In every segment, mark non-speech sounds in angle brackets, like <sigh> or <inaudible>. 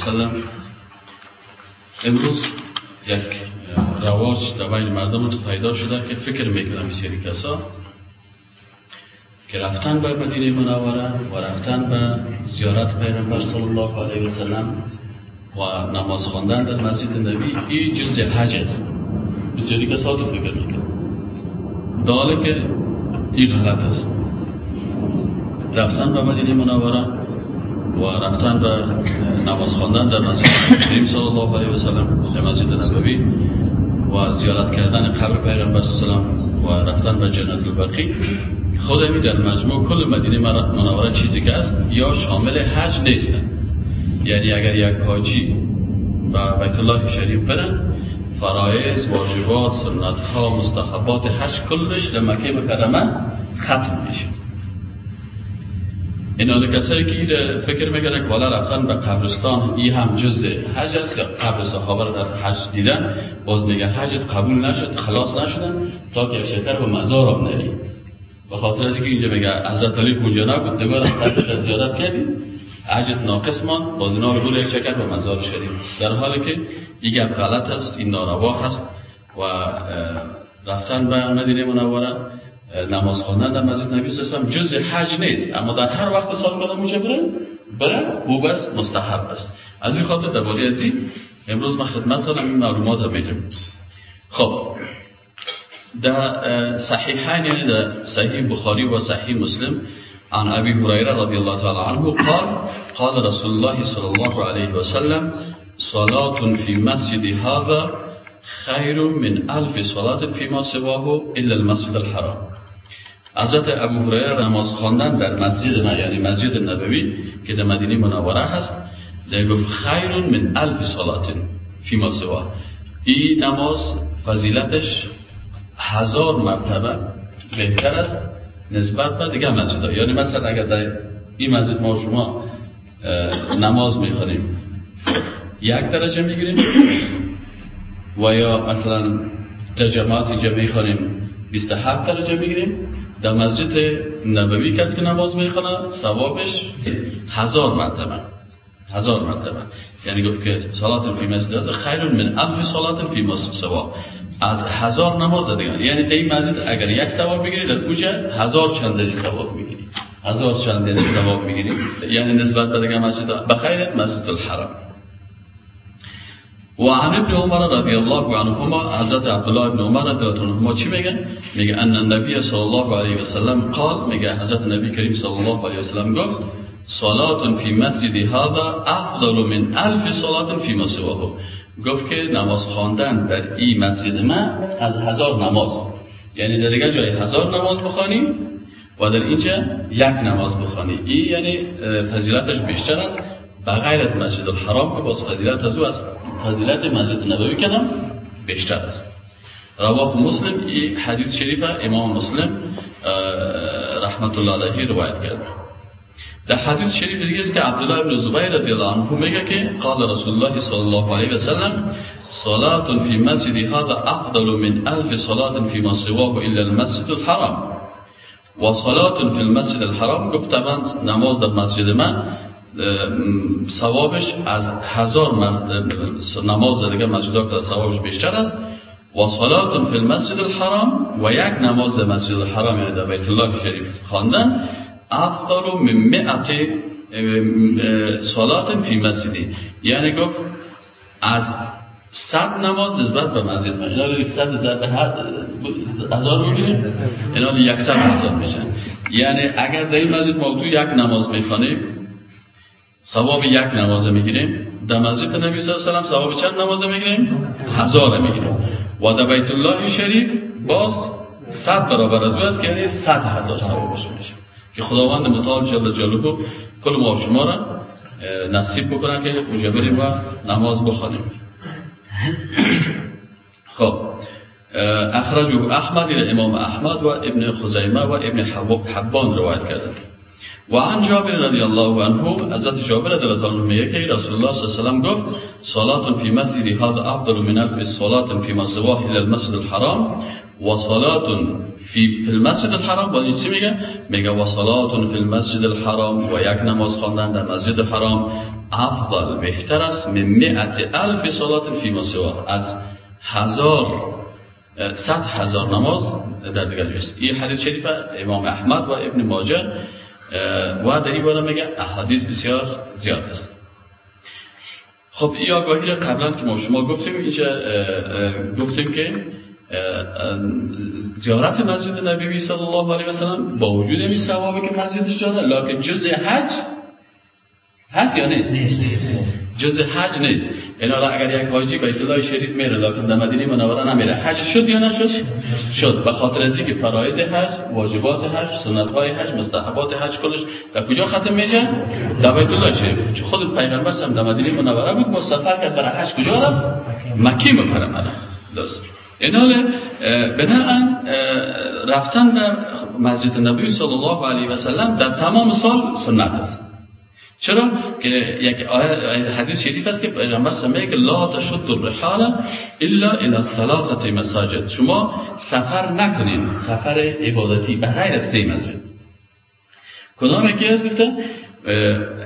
وسلم امروز یک رواج در بین مردم پیدا شده که فکر می‌کنم بسیاری کسا که رفتن به مدینه منوره و رفتن به زیارت پیغمبر صلی الله علیه و سلم و نماز خواندن در مسجد نبی این جز حج است. بسیاری کسا تو فکر می‌کنم داله که این غلط است. رفتن به مدینه منوره و رفتن به نماز خواندن در مسجد کریم صلی الله علیه و سلم در مسجد نبوی و زیارت کردن قبر پیغمبر صلی و رفتن به جنت البقی خود در مجموع کل مدینه منوره چیزی که است یا شامل حج نیستن یعنی اگر یک حاجی به بیت الله شریف برن فرایز، واجبات، سنت ها، مستحبات حج کلش در مکه مکرمه ختم میشه. اینا کسایی که فکر می‌کنه که والا رفتن به قبرستان این هم جز حج است. یا قبر صحابه رو در حج دیدن باز میگن حجت قبول نشد خلاص نشدن تا که شکر به مزار هم نری به خاطر از اینجا میگه حضرت علی اونجا نبود؟ دیگه دست زیارت کردیم. حجت ناقص مان باز اینا رو یک شکر به مزار شریف در حالی که گپ غلط است این ناروا هست و رفتن به مدینه منوره نماز خواندن در مسجد نبی صلی جز حج نیست. اما در هر وقت سال بدم اونجا بره بره او بس مستحب است. از این خاطر درباره از این امروز ما خدمت این معلومات میدم خب در صحیحین یعنی در صحیح بخاری و صحیح مسلم عن ابي هريره رضي الله تعالى عنه قال قال رسول الله صلى الله عليه وسلم صلاة في مسجد هذا خير من ألف صلاة فيما سواه إلا المسجد الحرام. حضرت ابو هریره نماز خواندن در مسجد ما یعنی مسجد نبوی که در مدینه منوره هست در گفت خیر من الف صلات فی ما سوا. این نماز فضیلتش هزار مرتبه بهتر است نسبت به دیگه مسجد یعنی مثلا اگر در این مسجد ما شما نماز می‌خوانیم یک درجه می‌گیریم و یا مثلا در جماعت اینجا می‌خوانیم 27 درجه می‌گیریم. در مسجد نبوی کسی که نماز می‌خونه ثوابش هزار مرتبه هزار مرتبه. یعنی گفت که صلات فی مسجد خیر من الف صلات فی مسجد سوا از هزار نماز دیگه یعنی در این مسجد اگر یک ثواب بگیری در اونجا هزار چندی ثواب می‌گیری هزار چندی ثواب می‌گیری یعنی نسبت به دیگه مسجد بخیر مسجد الحرام. و عن ابن عمر رضی الله عنهما حضرت عبدالله ابن عمر رضی الله عنهما چی میگن؟ میگه ان النبی صلی الله علیه و سلم قال میگه حضرت نبی کریم صلی الله علیه و سلم گفت صلات فی مسجد هذا افضل من الف صلات فی ما سواه گفت که نماز خواندن در این مسجد من از هزار نماز. یعنی در دیگه جای هزار نماز بخوانی و در اینجا یک نماز بخوانی این یعنی فضیلتش بیشتر است. بغیر از مسجد الحرام که باز فضیلت از او از فضیلت مسجد نبوی کنم بیشتر است. رواه مسلم این حدیث شریف امام مسلم رحمت الله علیه روایت کرده در حدیث شریف دیگه است که عبدالله بن زبیر رضی الله عنه میگه که قال رسول الله صلی الله علیه و سلم صلاة فی مسجد هذا افضل من الف صلاة فی ما سواه الا المسجد الحرام. و فی المسجد الحرام؟ گفت من نماز در مسجد من ثوابش از هزار نماز دیگه مسجد که ثوابش بیشتر است. و صلات فی المسجد الحرام و یک نماز مسجد الحرام یعنی در بیت الله شریف خواندن افضل من مئت صلات فی مسجدی یعنی گفت از صد نماز نسبت به مسجد اینا رو یک صد هزار می‌گیریم اینا یک صد هزار میشن یعنی اگر در این مسجد موضوع یک نماز می‌خوانیم ثواب یک نمازه می‌گیریم. در مسجد نبی صلی الله علیه و ثواب چند نمازه می‌گیریم؟ هزار می‌گیریم. و در بیت الله شریف باز صد برابر دو است که یعنی صد هزار ثوابش میشه که خداوند متعال جل جلاله کل ما شما را نصیب بکنه که اونجا بریم و نماز بخوانیم. <coughs> خب اخرجه احمد الى امام احمد و ابن خزیمه و ابن حبان روایت کردند و عن جابر رضی الله عنه حضرت جابر رضی الله عنه میگه که رسول الله صلی الله علیه و سلم گفت صلات فی مسجد هذا افضل من الف صلات فی ما الى المسجد الحرام و صلات فی المسجد الحرام. با چی میگه؟ میگه و صلات فی المسجد الحرام و یک نماز خواندن در مسجد حرام افضل بهتر است من مئت الف صلات فی سوا از هزار صد هزار نماز در دیگر این حدیث شریف امام احمد و ابن ماجه و در این باره میگه احادیث بسیار زیاد است. خب این آگاهی را قبلا که ما شما گفتیم اینجا گفتیم که زیارت مسجد نبی صلی الله علیه و سلم با وجود این ثوابی که مسجدش داره لکن جز حج هست یا نیست؟ جز حج نیست. این حالا اگر یک حاجی بیت الله شریف میره لکن در مدینه منوره نمیره. حج شد یا نشد؟ شد. به خاطر از که فرایض حج واجبات حج سنت های حج مستحبات حج کلش در کجا ختم میشه؟ در بیت الله شریف. خود پیغمبر هم در مدینه منوره بود سفر کرد برای حج کجا رفت؟ مکی مکرمه. درست. این حال بنابراین رفتن در مسجد نبی صلی الله علیه و سلم در تمام سال سنت است. چرا؟ که یک آیه حدیث شریف است که پیغمبر سمیه که لا تشد الرحال الا الى ثلاثه مساجد. شما سفر نکنید سفر عبادتی به غیر از سه مسجد. کدام یکی از گفته؟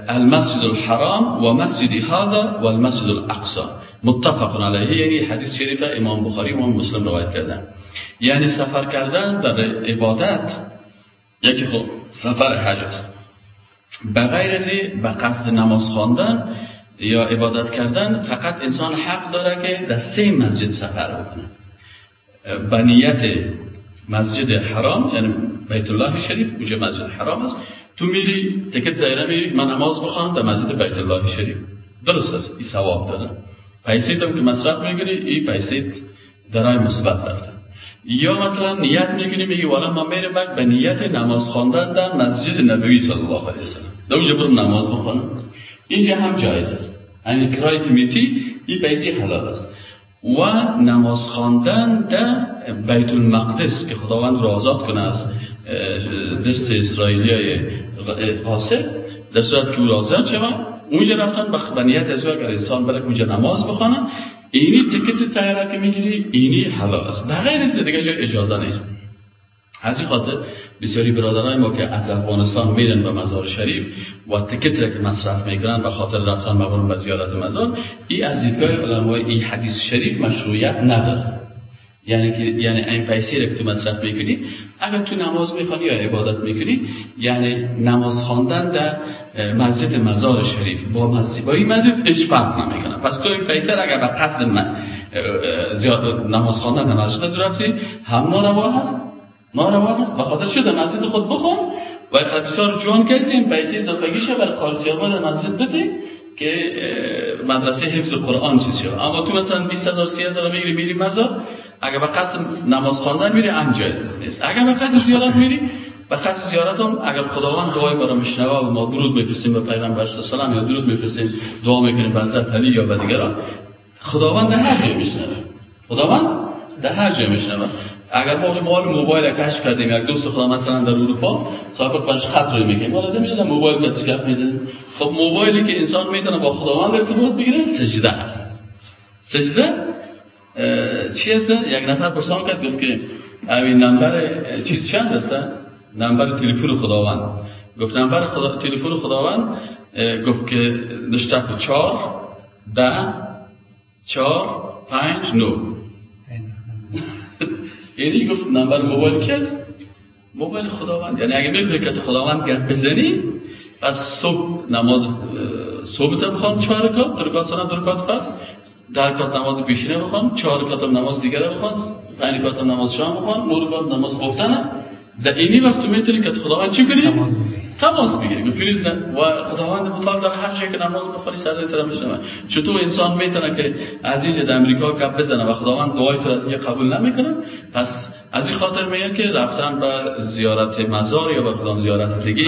المسجد الحرام و مسجد هذا و المسجد الاقصى متفق علیه. یعنی حدیث شریف امام بخاری و مسلم روایت کردن. یعنی سفر کردن در عبادت یکی خب سفر حج است. به غیر از به قصد نماز خواندن یا عبادت کردن فقط انسان حق داره که در سه مسجد سفر بکنه. به نیت مسجد حرام یعنی بیت الله شریف اونجا مسجد حرام است. تو میری تکت دایره میری من نماز بخوام در مسجد بیت الله شریف. درست است این ثواب داره. پیسه که مصرف می‌گیری این پیسه درای مثبت رفته. یا مثلا نیت می‌کنی میگی والا من میرم به نیت نماز خواندن در مسجد نبوی صلی الله علیه وسلم. در اونجا برم نماز بخونم. اینجا هم جایز است. این کرای میتی این پیسه حلال است. و نماز خواندن در بیت المقدس که خداوند را آزاد کنه از دست اسرائیلی های قاسد در صورت که او آزاد شود اونجا رفتن به نیت از اگر انسان بره اونجا نماز بخونه. اینی تکت تایره که می‌گیری اینی حلال است به غیر از دیگه جا اجازه نیست. از این خاطر بسیاری برادرای ما که از افغانستان میرن به مزار شریف و تکت را که مصرف می‌کنن به خاطر رفتن مقام به زیارت مزار این از دیدگاه علمای این حدیث شریف مشروعیت نداره یعنی که یعنی این پیسه را که تو مصرف می‌کنی اگر تو نماز می‌خوانی یا عبادت می‌کنی یعنی نماز خواندن در مسجد مزار شریف. با مسجد با این مسجد اش فرق نمی‌کنه. پس تو این پیسه اگر به قصد من زیاد نماز خواندن در مسجد رفتی هم ناروا هست. ناروا هست. به خاطر شده مسجد خود بخون. و بسیار جوان کسی این پیسه اضافگیشه بر خارجی ها در مسجد بده که مدرسه حفظ قرآن چیز شد اما تو مثلا 20 هزار 30 هزار می‌گیری میری مزار اگر به قصد نماز خواندن میری جایز نیست. اگر به قصد زیارت میری به قصد زیارت هم اگر خداوند دعای برای مشنوه و ما درود میفرستیم به پیغمبر صلی الله یا درود میفرستیم دعا می‌کنیم به حضرت علی یا به دیگران خداوند در هر جای میشنوه. خداوند در هر جای میشنوه. اگر ما شما موبایل کشف کردیم یک دوست خدا مثلا در اروپا صاحب پنج خط روی میگه لازم میاد موبایل رو گپ می‌زنه؟ خب موبایلی که انسان می‌تونه با خداوند ارتباط بگیره سجده است سجده؟ چی هست؟ یک نفر پرسان کرد گفت که این نمبر چیز چند است؟ نمبر تلفن خداوند. گفت نمبر خدا... تلفن خداوند گفت که نشته که چهار ده چهار پنج نو. <laughs> یعنی گفت نمبر موبایل است موبایل خداوند. یعنی اگه میگه که خداوند گفت بزنی پس صبح نماز صبح تا بخوان چهار رکعت رکعت سنت رکعت فرض در رکعت نماز پیشینه بخوان چهار رکعت نماز دیگه بخوان پنج رکعت نماز شام بخوان نور رکعت نماز گفتن در اینی وقت می‌تونی که خداوند چی کنی؟ تماس بگیری. پلیز و خداوند مطلق در هر جایی که نماز بخوری سر طرف بشنوه. چطور انسان می‌تونه که از اینجا در امریکا کپ بزنه و خداوند دعای تو از قبول نمی‌کنه؟ پس از این خاطر میگن که رفتن به زیارت مزار یا به کدام زیارت دیگه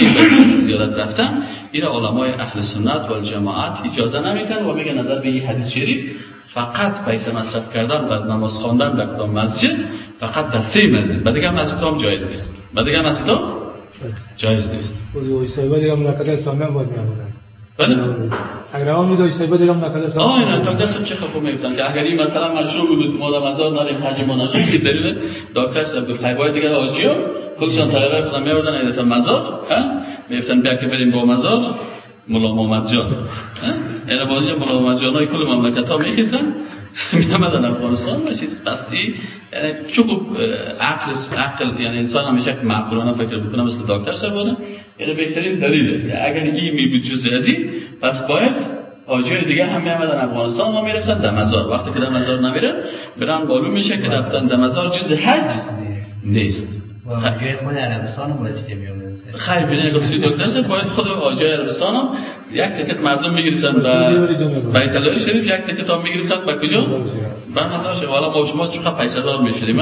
زیارت رفتن این علمای اهل سنت و جماعت اجازه نمی‌کنه و میگه نظر به این حدیث شریف فقط پیسه مصرف کردن و نماز خواندن در کدام مسجد؟ فقط در سه مسجد. بعد دیگه مسجد هم جایز نیست. بعد دیگه مسجد هم جایز نیست. اوی صاحب دیگه مملکت اسلامی هم باید بله اگر هم میدوی صاحب دیگه مملکت اسلامی آه اینا دکتر صاحب چه خفو میفتن که اگر این مثلا مشروع بود ما در مزار نریم حج مناجات که دلیل دکتر صاحب گفت حیوای دیگه آجی ها کلشان طایره خودم میوردن ایدتا مزار ها؟ میفتن بیا که بریم با مزار. ملا محمد جان این بازی ملا محمد جان های کل مملکت ها میکسن <laughs> میامدن افغانستان باشید پس این چون عقل عقل یعنی انسان همیشه معقولانه فکر بکنه مثل دکتر سبانه یعنی بهترین دلیل است. اگر این می بود جزء ازی پس باید آجای دیگه هم میامدن افغانستان ما می‌رفتن در مزار وقتی که در مزار نمیره برن معلوم میشه که رفتن در مزار جز حج نیست. خود عربستان هم خیلی بینه گفتی دکتر باید خود آجای عربستان هم یک تکت مردم می‌گرفتن به بیت الله شریف یک تکت هم می‌گرفتن. به کجا؟ به مزار حالا ما شما چقدر پیسه دار می‌شدیم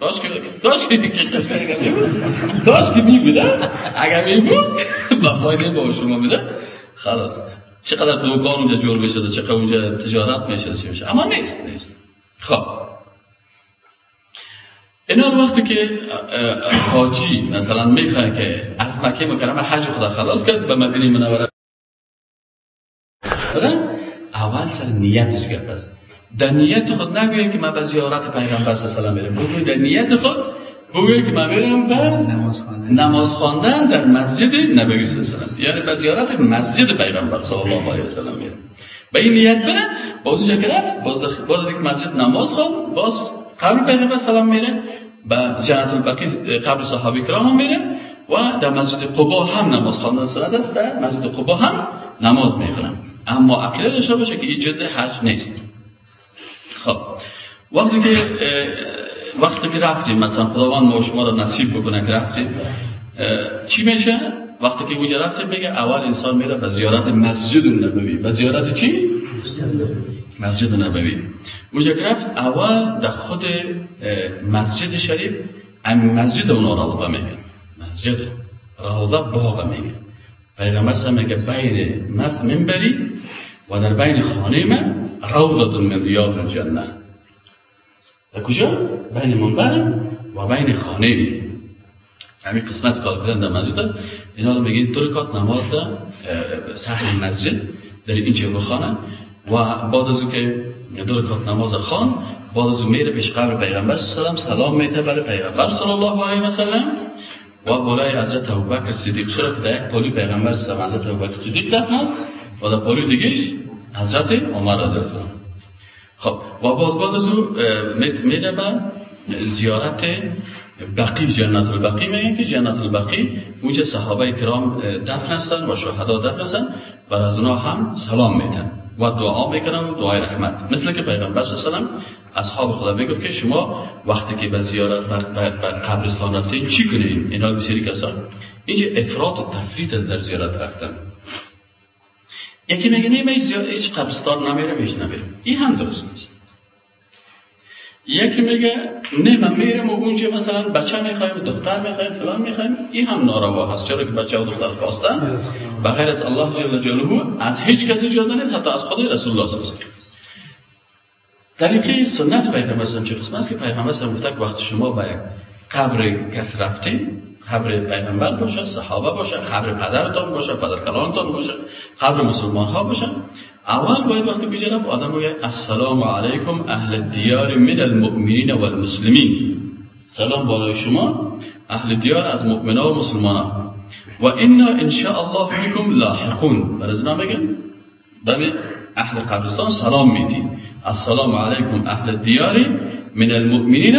داشت که داشت که می بوده اگر می بود با فایده با شما میده خلاص. چقدر دوکان اونجا جور بشه چقدر اونجا تجارت میشه چی میشه اما نیست نیست. خب. اینا وقتی که حاجی مثلا می‌خواه که از مکه مکرمه حج خدا خلاص کرد به مدینه منوره. اول سر نیتش گفت است در نیت خود نگوییم که من به زیارت پیغمبر صلی الله علیه و آله در نیت خود بگوییم که من برم به نماز خواندن. در مسجد نبوی صلی الله علیه و یعنی به زیارت مسجد پیغمبر صلی الله علیه و میرم به این نیت بره باز اونجا که رفت باز باز دیگه مسجد نماز خواند باز قبر پیغمبر سلام میره به جنت البقیع قبر صحابه کرام میره و در مسجد قبا هم نماز خواندن سنت است. در مسجد قبا هم نماز می‌خونن. اما عقیده داشته باشه که این جزء حج نیست. خب. وقتی که وقتی که رفتیم مثلا خداوند ما شما را نصیب بکنه که رفتیم چی میشه؟ وقتی که اونجا رفتیم بگه اول انسان میره به زیارت مسجد نبوی به زیارت چی؟ مسجد نبوی اونجا که رفت اول در خود مسجد شریف ام مسجد اونا روضه میگه. مسجد روضه باغ میگه. پیغمبر میگه بین منبری و در بین خانه من روضه من ریاض الجنه در کجا؟ بین منبر و بین خانه. همین قسمت کار کردن در مسجد است. اینا رو میگین دو رکات نماز در صحن مسجد در اینجا خانه. و بعد از که دو رکات نماز خان بعد از میره پیش قبر پیغمبر سلام سلام میته برای پیغمبر صلی الله علیه و سلم. و بالای حضرت ابوبکر صدیق چرا که در یک پالی پیغمبر سلام حضرت ابوبکر صدیق دفن است و در پالی دیگهش حضرت عمر رضی الله خب و باز بعد از او میره به زیارت بقی جنت البقی میگن که جنت البقی اونجا صحابه کرام دفن هستن و شهدا دفن هستن و از اونها هم سلام میدن و دعا می‌کنن و دعای رحمت. مثل که پیغمبر صلی الله علیه و اصحاب خدا می‌گفت که شما وقتی که به زیارت بر قبرستان رفتین چی کنین؟ اینا بسیاری کسان. اینجا افراط و تفرید از در زیارت رفتن. یکی میگه نه من هیچ قبرستان نمیرم هیچ نمیرم این هم درست نیست. یکی میگه نه من میرم و اونجا مثلا بچه می‌خوایم دختر می‌خوایم فلان می‌خوایم این هم ناروا هست. چرا که بچه و دختر خواستن؟ بغیر از الله جل جلاله از هیچ کسی اجازه نیست حتی از خود رسول الله صلی الله طریقه سنت پیغمبر چه قسم است که پیغمبر که وقتی شما به قبر کس رفتید قبر پیغمبر باشه صحابه باشه قبر پدرتان باشه پدر کلانتان باشه قبر مسلمان ها باشه. اول باید وقتی بیجه رفت آدم السلام علیکم اهل دیار من المؤمنین و المسلمین سلام بالای شما اهل دیار از مؤمنان و مسلمان ها و انا انشاء الله بكم لاحقون. برای ازنا بگن بمی اهل قبرستان سلام میدین السلام علیکم اهل دیار من المؤمنین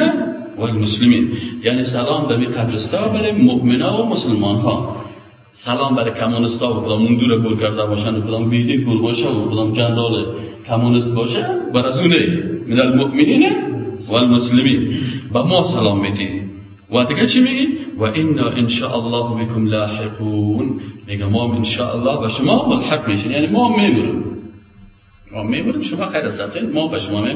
و المسلمین یعنی سلام به قبرستان برای مؤمنا و مسلمان ها سلام برای کمونستا و کدام اون دور گل کرده باشن و کدام بیدی گل باشه و کدام جندال کمونست باشه. بر از اونه من المؤمنین و المسلمین با ما سلام می‌دید و دیگه چی میگی؟ و شاء الله بكم لاحقون. میگه ما الله به شما ملحق میشین. یعنی ما میمونیم ما میمونیم شما خیر از ما به شما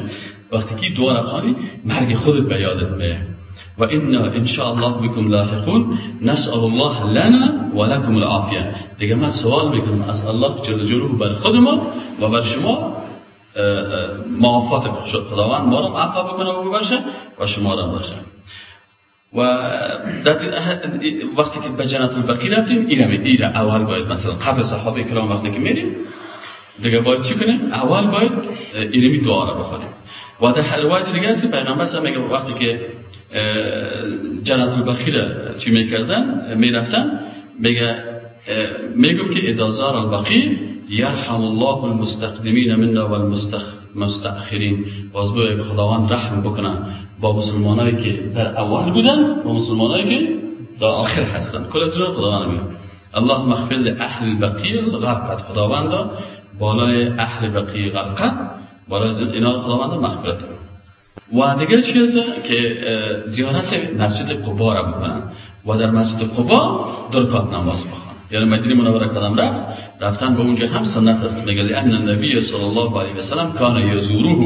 وقتی که دو رقانی مرگ خودت به یادت میه. و أنا ان شاء الله بكم لاحقون نسأل الله لنا و لكم العافیه. دیگه من سوال میکنم از الله جل جلاله بر خود ما و بر شما معافات خداوند ما رو عفو بکنه و ببخشه و شما رو باشه و وقتی که به جنت البقی رفتیم ایره اول باید مثلا قبل صحابه کرام وقتی که میریم دیگه باید چی کنیم؟ اول باید اینمی دعا رو بخونیم. و در دیگه هستی پیغمبر صلی میگه وقتی که جنت البخی را چی می‌کردن می‌رفتن میگه میگم که اذا زار البقی یرحم الله المستقدمین منا والمستأخرین باز به خداوند رحم بکنه با مسلمانایی که در اول بودن با مسلمانایی که در آخر هستن. کل از خداوند میگه. الله مغفر اهل البقیع غرقت. خداوند بالای اهل بقیع غرقت. بالای اینا خداوند مغفرت و دیگه چیز که زیارت مسجد قبا را بکنن و در مسجد قبا درکات نماز بخوان یعنی مدینه منوره کدام رفت رفتن به اونجا هم سنت است میگه لان النبی صلی الله علیه و سلم کان یزوره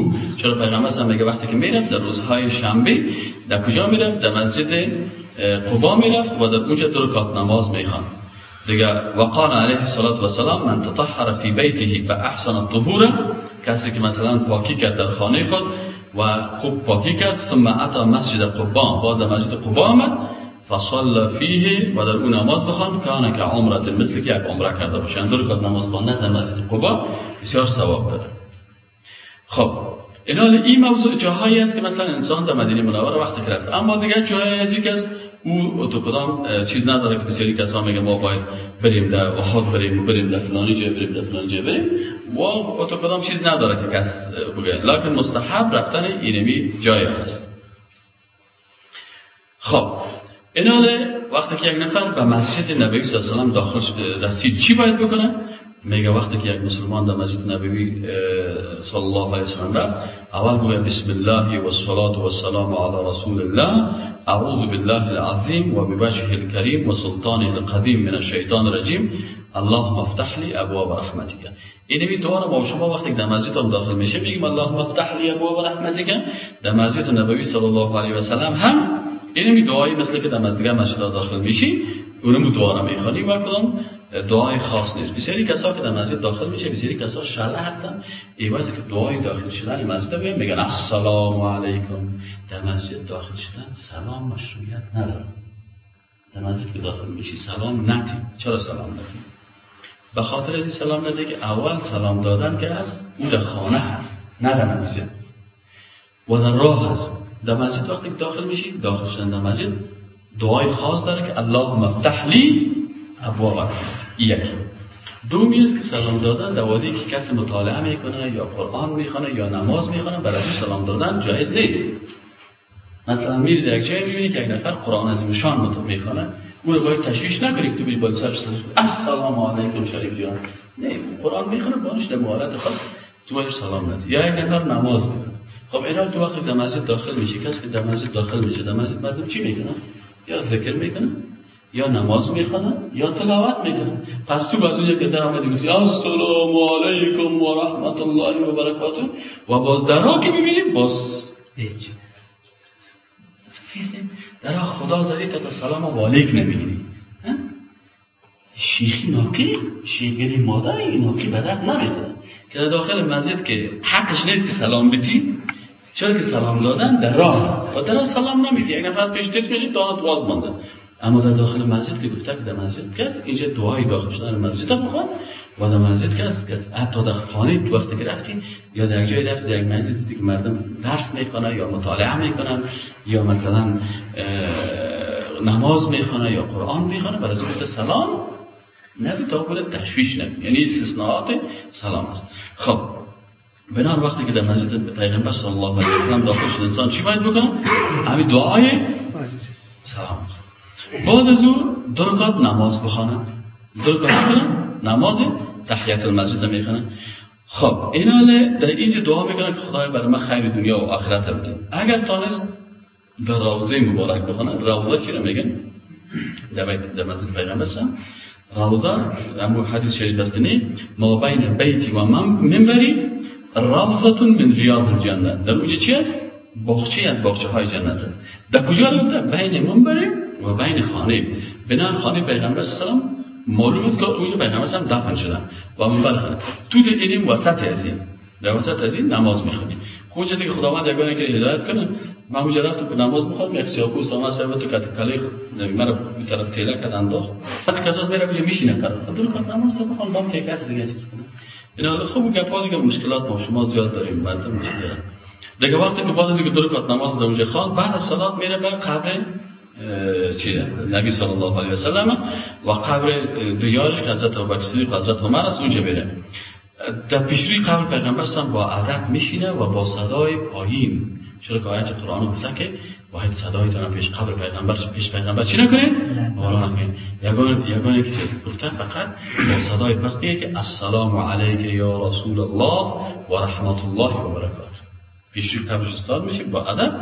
چرا پیغمبر هم میگه وقتی که می‌رفت در روزهای شنبه در کجا می‌رفت؟ در مسجد قبا می‌رفت و در اونجا دو رکعت نماز می‌خوان. دیگه وقال علیه الصلاه و سلام من تطهر فی بیته فاحسن الطهور. کسی که مثلا پاکی کرد در خانه خود و خوب پاکی کرد ثم اتا مسجد قبا بعد مسجد قبا آمد فصل فیه و در اون نماز بخوان. کان که عمرت مثل که یک عمره کرده باشه. اندور که نماز خواندن در مسجد قبا بسیار ثواب داره. خب این حال این موضوع جاهایی است که مثلا انسان در مدینه منوره وقتی که رفت. اما دیگر جاهایی از یک است. او تو کدام چیز نداره که بسیاری کسا میگه ما باید بریم در احد بریم بریم در فلانی جای بریم در فلانی جای. بریم و تو کدام چیز نداره که کس بگه لکن مستحب رفتن اینمی جای هست. خب ایناله وقتی که یک نفر به مسجد نبوی صلی الله علیه و داخل رسید چی باید بکنه میگه وقتی که یک مسلمان در مسجد نبوی صلی الله علیه و سلم رفت اول بگه بسم الله و الصلاة و السلام علی رسول الله اعوذ بالله العظیم و بوجهه الكریم و سلطانه القدیم من الشیطان الرجیم. اللهم افتح لی ابواب رحمتک این دعا رو با شما وقتی در مسجد هم داخل میشه میگیم اللهم افتح لی ابواب رحمتک در مسجد نبوی صلی الله علیه و سلم هم این دعایی مثل که در مسجد داخل میشی اونم دعا رو میخوانی و کدام؟ دعای خاص نیست. بسیاری کسا که در مسجد داخل میشه بسیاری کسا شله هستن. ایوازی که دعای داخل شدن مسجد بیان میگن السلام علیکم. در مسجد داخل شدن سلام مشروعیت نداره در مسجد که داخل میشی سلام ندی چرا سلام ندی به خاطر این سلام ندی که اول سلام دادن که هست اون در خانه هست نه در مسجد. و در راه هست. در مسجد وقتی داخل میشی داخل شدن در مسجد دعای خاص داره که اللهم افتح لی ابواب. یک. دومی است که سلام دادن در وادی که کسی مطالعه می‌کنه یا قرآن می‌خونه یا نماز می‌خونه برای سلام دادن جایز نیست. مثلا میری در یک جایی می‌بینی که یک نفر قرآن از مشان می‌خونه او رو باید تشویش نکنی که تو بری بالا سرش السلام علیکم شریف جان. نه قرآن می‌خونه بانش در مهارت خود تو باید سلام ندی یا یک نفر نماز می‌خونه. خب اینا تو وقتی در مسجد داخل میشه. کسی که در مسجد داخل میشه در مسجد مردم چی می‌کنه یا ذکر می‌کنه یا نماز می‌خوانن یا تلاوت می‌کنن پس تو بعد که در آمدی گفتی السلام علیکم و رحمت الله و برکاته. و باز درها که می‌بینیم باز هیچ. در خدا زدی تا سلام و علیک نمی‌گیری. شیخی ناکی شیخی مادری ناکی بدت نمیده که در داخل مسجد که حقش نیست که سلام بدی چرا که سلام دادن در راه. و در سلام نمیدی. یک نفر پیش تک میشه دانت واز مانده اما در داخل مسجد که گفته که در مسجد کس اینجا دعای داخل شدن مسجد بخواد و در مسجد کس کس حتی در خانه تو وقتی که رفتی یا در جای رفتی در یک مجلس دیگه مردم درس می‌کنن یا مطالعه می‌کنن یا مثلا نماز می‌خونه یا قرآن می‌خونه برای گفت سلام. نه تا بود تشویش نه. یعنی استثناءات سلام است. خب بنان وقتی که در مسجد پیغمبر صلی الله علیه و سلم داخل شد انسان چی باید بکنه؟ همین دعای سلام. بعد از او درکات نماز بخوانم درکات بخوانم نماز تحیت المسجد می‌خوانم خب این حاله در اینجا دعا می‌کنم که خدای برای من خیر دنیا و آخرت بده اگر تانست به روزه مبارک بخوانم روزه چی رو میگن؟ در, مسجد پیغمبر سم روزه امو حدیث شریف است نه. ما بین بیتی و من منبری روزه من ریاض الجنه در اونجا چی است؟ باغچه از باغچه های جنت است. در کجا گفته بین منبری و بین خانه. بنا خانه پیغمبر سلام معلوم است که اونجا پیغمبر سلام دفن شدن. و خانه تو این وسط از این. در وسط از این نماز می‌خونی اونجا دیگه خداوند یگانه که هدایت کنه من اونجا رفتم که نماز می‌خوام یک سیاپوس هم هست تو کت کله مرا به طرف کله کد انداخت. بعد از میره بیا میشینه قرار دور کات نماز تو بخوام با که کس دیگه چیز کنه. اینا خوب گپا دیگه مشکلات با شما زیاد داریم مردم مشکل دیگه وقتی که بعد اینکه دور کات نماز در اونجا خواند بعد از صلات میره به قبر چیه نبی صلی الله علیه و سلم و قبر دیارش که حضرت ابوبکر صدیق حضرت عمر است اونجا بره. در پیشروی قبر پیغمبر با ادب میشینه و با صدای پایین چرا که آیت قرآن گفتن که باید صدای دارم پیش قبر پیغمبر پیش پیغمبر چی نکنه؟ بالا نکنه. یگان که گفتن فقط با صدای پسیه که السلام علیک یا رسول الله و رحمت الله و برکات پیش قبرش استاد میشه با ادب.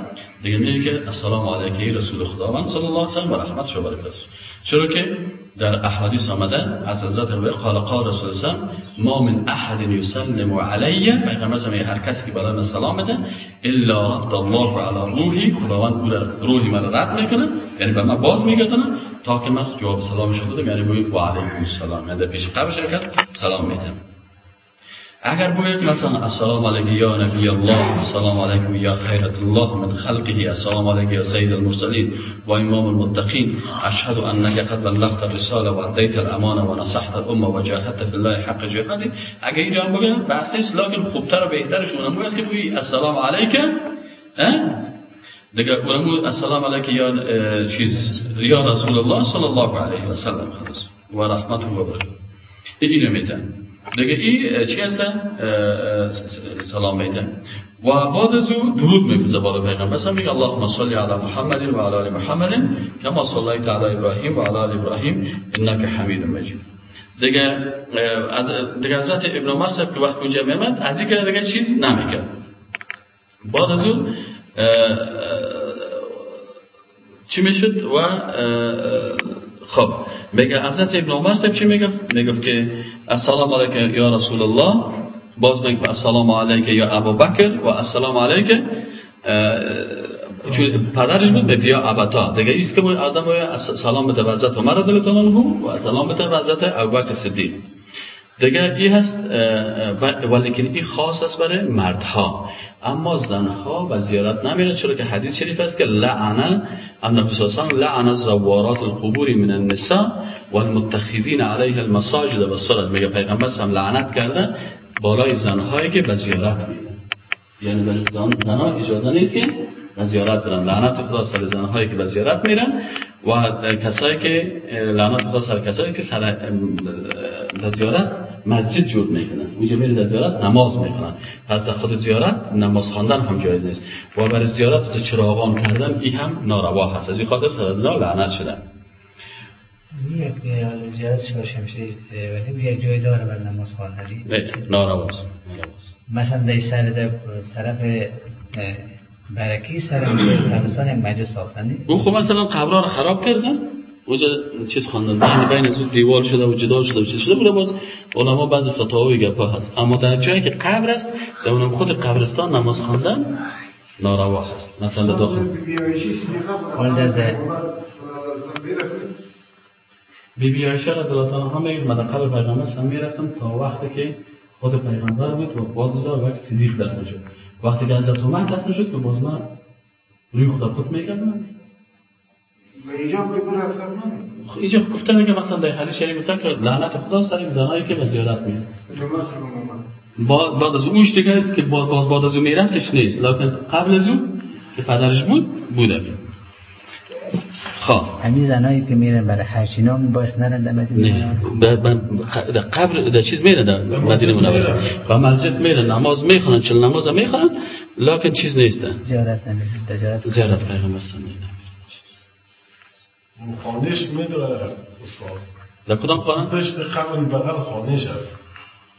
دیگه میگه که السلام علیک رسول خداوند صلی الله علیه و و رحمتش و برکاتش چرا که در احادیث آمده از حضرت ابو قال قال رسول الله ما من احد یسلم علی پیغمبر میگه هر کسی که برای سلام بده الا رد الله علی روحی. خداوند روحی من رد می‌کنه یعنی به من باز میگردونه تا که من جواب سلامش بدم یعنی و علیکم السلام. یعنی پیش قبرش سلام میدم. اگر بگوید مثلا السلام علیک یا نبی الله السلام علیکم یا خیرت الله من خلقه السلام علیک یا سید المرسلین و امام المتقین اشهد انک قد بلغت الرساله و ادیت الامانه و نصحت الامه و جاهدت فی الله حق جهادی. اگر اینجا هم بگوید بحث است لکن خوبتر و بهترش اونم که بگویی السلام علیک دیگه اونم السلام علیک یا چیز یا رسول الله صلی الله علیه و سلم و رحمت و برکاته اینو میتن دیگه این چی هستن سلام بیده و بعد از او درود میفرسته بالا پیغمبر مثلا میگه اللهم صل علی محمد و علی محمد کما صلیت علی ابراهیم و علی ابراهیم انک حمید مجید دیگه از دیگه حضرت ابن عمر صاحب که وقت اونجا میمد از دیگه دیگه چیز نمی‌کرد بعد از او چی می‌شد و خب میگه حضرت ابن عمر صاحب چی میگه میگه که السلام علیک یا رسول الله باز میگه السلام علیک یا ابو بکر و السلام علیک پدرش بود به پیا ابتا دیگه ایست که باید آدم سلام بده حضرت عمر رضی الله و سلام بده حضرت ابوبکر صدیق دیگه این هست؟ ولیکن این خاص است برای مردها. اما زنها و زیارت نمیره چرا که حدیث شریف است که الله علیه و لعن زوارات القبور من النساء والمتخذین علیه المساجد و الصلاه میگه پیغمبر هم لعنت کرده بالای زنهایی که به زیارت میرن. یعنی به زنها اجازه نیست که به زیارت برن. لعنت خدا سر زنهایی که به زیارت میرن و کسایی که لعنت خدا سر کسایی که سر زیارت مسجد جور می‌کنن. اونجا میره در زیارت نماز می‌کنن پس در خود زیارت نماز خواندن هم جایز نیست. و برای زیارت چراغان کردن این هم ناروا هست. از این خاطر سر لعنت شدن. یک زیارتش باشم ولی یک جای داره بر نماز خواندنی نارواست مثلا در سر در طرف برکی سر مجلس ساختنی. اون خب مثلا قبرها رو خراب کردن. اونجا چیز خواندن. بین زود دیوار شده و جدا شده و چیز شده بوده باز علما بعضی فتاوی گپا هست. اما در جایی که قبر است در اونم خود قبرستان نماز خواندن ناروا هست. مثلا داخل. بی بی عایشه رضی الله عنها میگه من قبر پیغمبر سم می‌رفتم تا وقتی که خود پیغمبر بود و باز جا وقت صدیق دفن شد وقتی که حضرت عمر دفن شد که باز من روی خدا خود می‌کردم. اینجا گفتن که مثلا در حدیث شریف گفتن که لعنت خدا سر این زنایی که به زیارت میره بعد از اونش دیگه که باز بعد از اون میرفتش نیست. لکن قبل از اون که پدرش بود بوده خب. همین زنایی که میرن برای حج اینا باعث نرن در مدینه در قبر در چیز میرن در مدینه منوره و مسجد میرن نماز می‌خونن چل نماز می‌خونن لکن چیز نیستن. زیارت نمیرن زیارت زیارت پیغمبر نمیرن خانش می‌دونه. استاد. در کدام خانه؟ پشت قبل بغل خانش هست.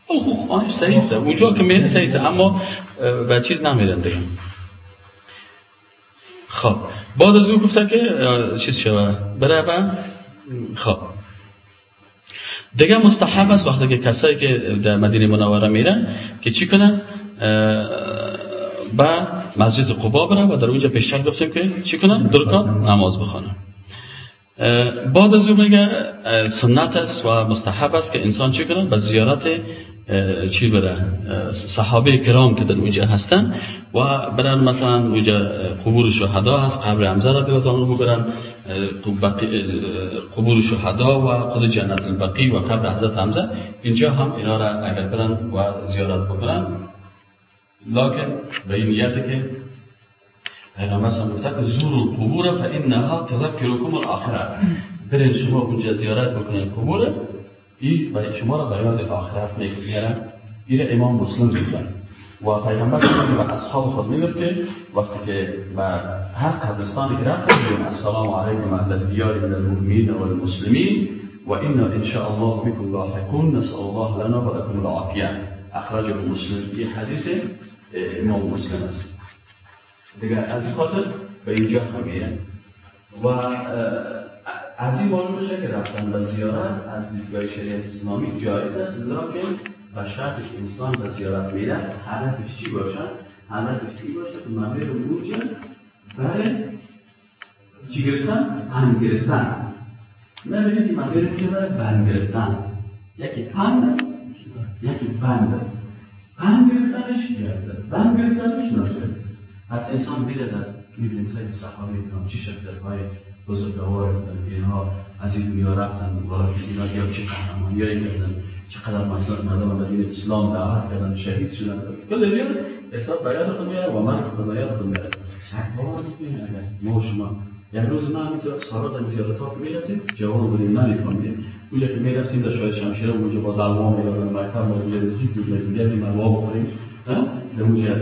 او خانش صحیح است اونجا که میره است اما به چیز نمیرن دیگه. خب. بعد از او گفتن که چیز شوه. بره خب. دیگه مستحب است وقتی که کسایی که در مدینه منوره میرن که چی کنن؟ با مسجد قبا برن و در اونجا پیشتر گفتیم که چی کنن؟ درکات نماز بخونن. بعد از اون میگه سنت است و مستحب است که انسان چی کنه؟ به زیارت چی بره صحابه کرام که در اونجا هستن و برن مثلا اونجا قبور شهدا هست قبر حمزه را الله عنه برن قبور شهدا و خود جنت البقی و قبر حضرت حمزه. اینجا هم اینا را اگر برن و زیارت بکنن لکن به این که پیغمبر هم گفته که زور القبور فانها تذکرکم الاخره برید شما اونجا زیارت بکنید قبور این شما را به یاد آخرت می‌گیره این امام مسلم گفتن و پیغمبر صلی به اصحاب خود می‌گفت که وقتی که به هر قبرستانی که رفت السلام علیکم اهل الدیار من المؤمنین و المسلمین. و اینا ان شاء الله بكم لاحقون. نسال الله لنا و لكم العافیه. اخرجه مسلم. این حدیث امام مسلم است. دیگه از این خاطر به اینجا هم میره و از این معلوم بشه که رفتن به زیارت از دیدگاه شریعت اسلامی جایز است لکن و شرط انسان به زیارت میره هدفش چی باشد هدفش چی باشه که برم اونجا برای چی گرفتن؟ پند گرفتن. ببینید من برم اونجا برای بند گرفتن. یکی پند است یکی بند است. پند گرفتنش جایز است بند گرفتنش ناجایز از انسان میره در می‌بینیم سید صحابه کنم چی شخصیت های بزرگوار بودن اینها از این دنیا رفتن ولی اینا یا چه قهرمانیایی کردن چقدر مثلا مردم مدینه اسلام دعوت کردن شهید شدن. کل زیاد احساس به خود میاره و من خود به یاد خود میاره ما شما یک روز ما همینطور سارا در زیارت ها می‌رفتیم جوان بودیم نمیفهمیدیم اونجا که می‌رفتیم در شاید شمشیره اونجا با دلوا می‌دادن مکتب ما اونجا رسید بود میگردیم مروا بخوریم در اونجا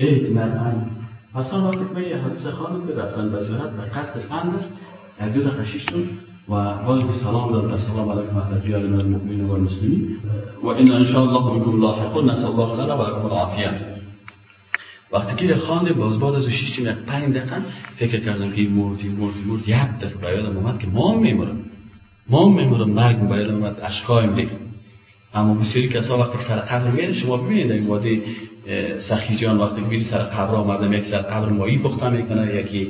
مرمن اصلا وقتی که یه حدیث خانم که رفتن به زیارت به قصد فند است یک دو دقیقه شیشتون و باز به سلام دادن السلام علیکم الله من المؤمنین و المسلمین. و ان ان شاء الله لاحقون نسال الله لنا و لكم العافیه. وقتی که خانه باز بعد از شیش یک پنج دقیقه فکر کردم که مردی مردی مرد یک دفعه به اومد که ما میمرم ما میمرم مرگ به اومد اشکایم دیگه. اما بسیاری کسا وقتی سر قبر میره شما ببینید این وادی سخیجان وقتی که سر قبر آمدم یک سر قبر مایی پخته می‌کنه یکی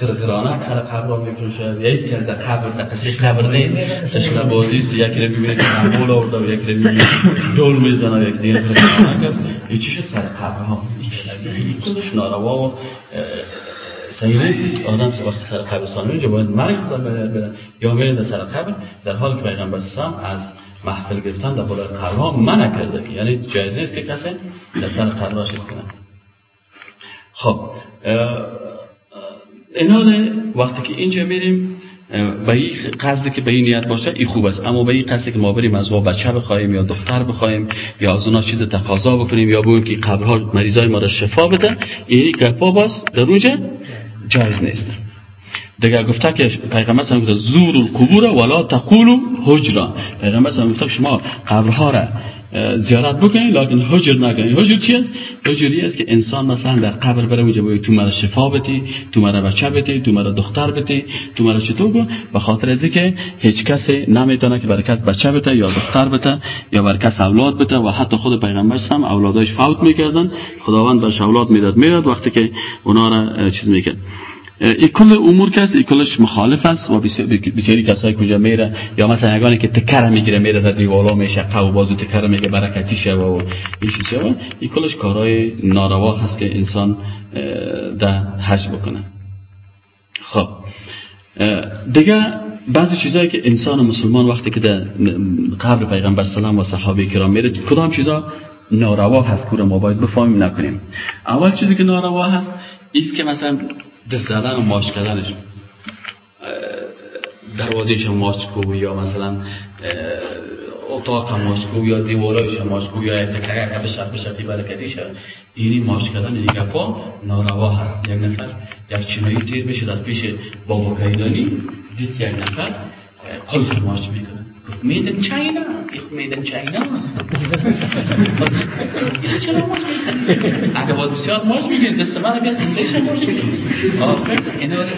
قرقرانه سر قبر میفروشه. یکی که در قبر در قصه قبر نیست. تشنه بازی است یکی رو که معمول آورده و یکی رو ببینید دول می‌زنه یک دیگه قرقرانه است. این چیش سر قبر ها کلش ناروا و صحیح نیست. آدم وقتی سر قبرستان میره باید مرگ خدا یا میره سر قبر در حالی که پیغمبر از محفل گرفتن در بالای قبرها منع کرده. یعنی جایز نیست که کسی در سر قبرها شد کنه خب اینال وقتی که اینجا میریم به این قصدی که به این نیت باشه این خوب است. اما به این قصدی که ما بریم از بچه بخوایم یا دختر بخوایم یا از اونا چیز تقاضا بکنیم یا بگویم که قبرها مریضای ما را شفا بده این گپا باز در اونجا جایز نیست. دیگه گفته که پیغمبر هم گفته زور القبور ولا تقولوا حجرا پیغمبر هم گفته شما قبرها را زیارت بکنید لکن حجر نکنید. حجر چی است؟ حجری است که انسان مثلا در قبر بره اونجا تو مرا شفا بتی تو مرا بچه بتی تو مرا دختر بتی تو مرا چطور گو به خاطر از که هیچ کسی نمی‌تونه که برای کس بچه بته یا دختر بته یا برای کس اولاد بته و حتی خود پیغمبر هم اولادش فوت می‌کردن. خداوند برش اولاد می‌داد. میاد وقتی که اونا را چیز می‌کرد. کل امور کس این کلش مخالف است و بسیاری کسایی کجا میره یا مثلا یگانی که تکر می‌گیره میره در دیوالا میشه قو بازو تکر میگه برکتی شه و این چیزا این کلش کارهای ناروا هست که انسان در حج بکنه. خب. دیگه بعضی چیزایی که انسان مسلمان وقتی که در قبر پیغمبر سلام و صحابه کرام میره کدام چیزا ناروا هست؟ که ما باید بفهمیم نکنیم. اول چیزی که ناروا هست ایست که مثلا دست زدن و ماش کردنش. دروازهش ماش کو یا مثلا اتاق ماش کو یا دیوارایش ماش کو یا تکه به به شرطی برکتیش اینی ماش کردن دیگه پا ناروا هست. یک نفر یک چینایی تیر میشه از پیش بابا کیدانی دید یک نفر قلف ماش می‌کنه. Made in China ich made in China چرا ماش اگه باز بسیار ماش می‌گیرید دست من بیا زندهش ماش می‌گیرید آفرس واسه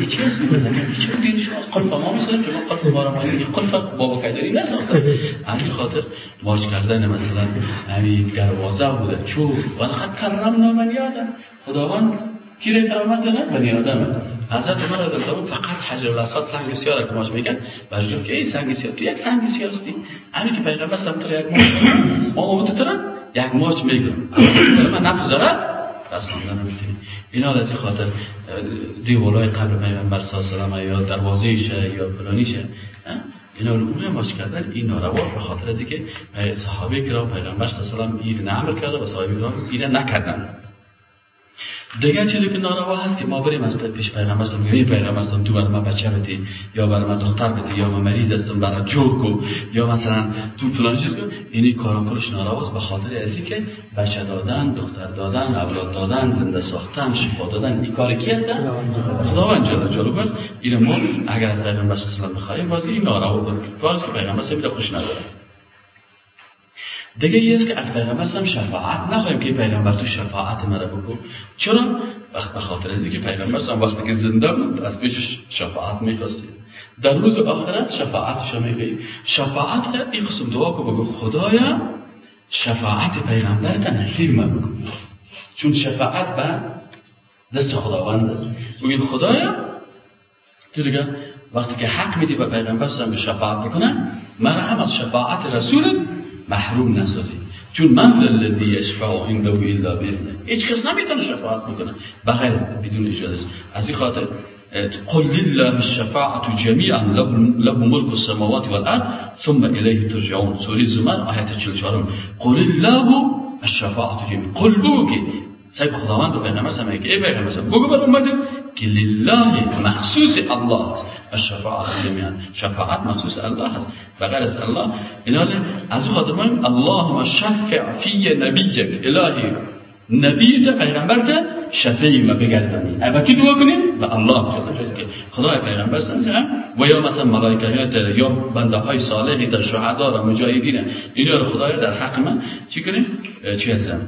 هیچ چیز میگه هیچ چیز دین شما قلب ما می‌سازه که ما قلب ما رو ما میگه قلب بابا کیداری نساخته همین خاطر ماش کردن مثلا همین دروازه بوده چوب و لقد کرمنا من یادم خداوند کی را کرامت داده بنی آدم حضرت عمر رضی الله فقط حجر الاسود سنگ سیاه که ماش میگن برجو که ای سنگ سیاه تو یک سنگ سیاه هستی. همین که پیغمبر سمت یک ما ما تو یک ماش میگم نفع زرد رسانده نمی‌تونی اینا از این خاطر دیوالای قبر پیغمبر صلی الله علیه و یا دروازه‌شه یا فلانیشه اینا رو اون ماش کردن. این ناروا به خاطر از اینکه صحابه کرام پیغمبر صلی الله علیه و آله این امر کرده و صحابه کرام این نکردن. دیگه چیزی که ناروا هست که ما بریم از پیش پیغمبر صلی الله پیغمبر صلی تو برای ما بچه بدی یا برای ما دختر بدی یا ما مریض هستم برای جور کو یا مثلا تو فلان چیز کن اینی کارا کارش نارواست به خاطر ازی که بچه دادن دختر دادن اولاد دادن زنده ساختن شفا دادن این کار کی هست؟ خداوند جل جلاله است. این ما اگر از پیغمبر صلی الله علیه و بخوایم بازی این ناروا بود. کاری که پیغمبر صلی خوش نداره. دیگه یه است که از پیغمبر هم شفاعت نخواهیم که پیغمبر تو شفاعت مرا بکن. چرا؟ وقت به خاطر که پیغمبر هم وقتی که زنده بود از پیشش شفاعت می‌خواستیم در روز آخرت شفاعتش میگه شفاعت این قسم دعا که بگو خدایا شفاعت پیغمبر تا نصیب ما بکن. چون شفاعت به دست خداوند است. بگید خدایا؟ تو دیگه وقتی که حق میدی به پیغمبر به شفاعت بکنه مرا هم از شفاعت رسول محروم نسازی چون من الذي يشفع عنده الا باذنه هیچ کس نمی‌تونه شفاعت بکنه. بغیر بدون اجازه از این خاطر قل لله الشفاعة جميعا له ملك السماوات والارض ثم اليه ترجعون. سوره زمر آیت 44 قل الله الشفاعة جميعا. قل بگو سعی خداوند و پیغمبر سمیه که ای پیغمبر بگو بر امت که لله مخصوص الله است. الشفاعت جميعا. شفاعت مخصوص الله هست بغیر از الله اینا از من اللهم شفع فی نبیک الهی. نبی تا پیغمبر تا شفیع ما بگردانی. البته دعا کنیم و الله خدای پیغمبر سمجه و یا مثلا ملائکه یا بنده های صالحی در شهدا و مجاهدین. اینا رو خدای در حق من چی کنیم؟ چی هستن؟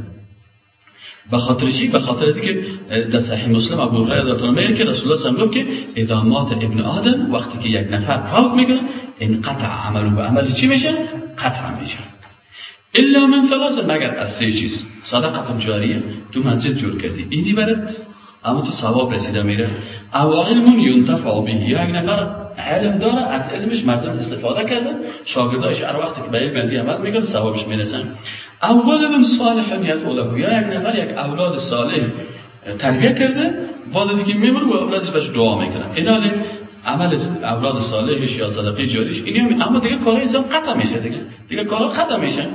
به خاطر چی؟ به خاطر که در صحیح مسلم ابو هریره الله که رسول الله صلی که ادامات ابن آدم وقتی که یک نفر فوت می‌کنه این قطع عمل و عمل چی میشه؟ قطع میشه. الا من ثلاثه مگر از سه چیز. صدقه جاریه. تو مسجد جور کردی. اینی برد اما تو ثواب رسیده میره. او علم ینتفع به یک نفر علم داره از علمش مردم استفاده کرده. شاگردایش هر وقتی که به علم عمل می‌کنه ثوابش می‌رسن. اول صالح یدعو یا یک نفر یک اولاد صالح تربیه کرده بعد از اینکه میمونه و اولادش بهش دعا می‌کنن. اینا عمل اولاد صالحش یا صدقه جاریش این اما دیگه کار انسان قطع میشه دیگه. دیگه کار ختم میشه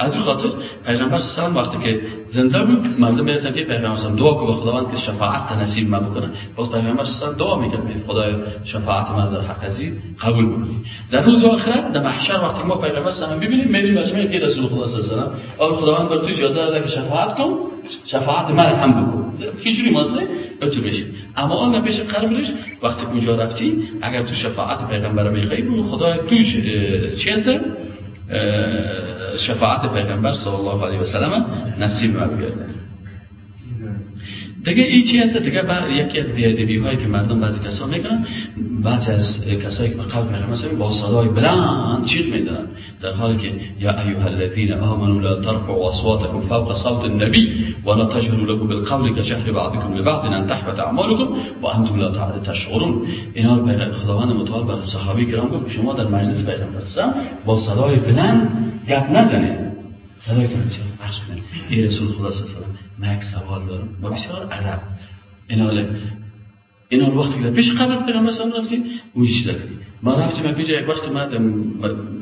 از این خاطر پیغمبر الله وقتی که زنده بود مردم می‌رفتن که پیغمبر دعا کنه خداوند که شفاعت نصیب ما بکنه. باز پیغمبر صلی دعا می‌کنه خدای شفاعت ما در حق ازی قبول کنی در روز آخرت در محشر وقتی ما پیغمبر الله ببینیم میریم مجمع که رسول خدا صلی الله علیه و آل خداوند بر تو اجازه داده که شفاعت کن شفاعت من هم بکن. چجوری مازه تو بشه اما آن پیش قبلش وقتی اونجا رفتی اگر تو شفاعت پیغمبر می‌خوای بگو خدا تو چی شفاعت پیغمبر صلی الله علیه و سلم نصیب ما دیگه این چی هست؟ دیگه یکی از بیادبی هایی که مردم بعضی کسا می‌کنن بعضی از کسایی که قبل پیغمبر مثلا با صدای بلند چیخ می‌زنن در حالی که یا ایها الذین آمنوا لا ترفعوا اصواتكم فوق صوت النبي ولا تجهروا له بالقول كجهر بعضكم لبعض ان تحبط اعمالكم وانتم لا تشعرون. اینا خداوند متعال بر صحابه کرام گفت شما در مجلس پیغمبر با صدای بلند گپ نزنید. صدایتون بسیار بخش کنید ای رسول خدا صلی الله من یک سوال دارم با بسیار ادب ایناله اینا وقتی که پیش قبر پیغمبر صلی الله اون چی داریم ما رفتیم یک یک وقت من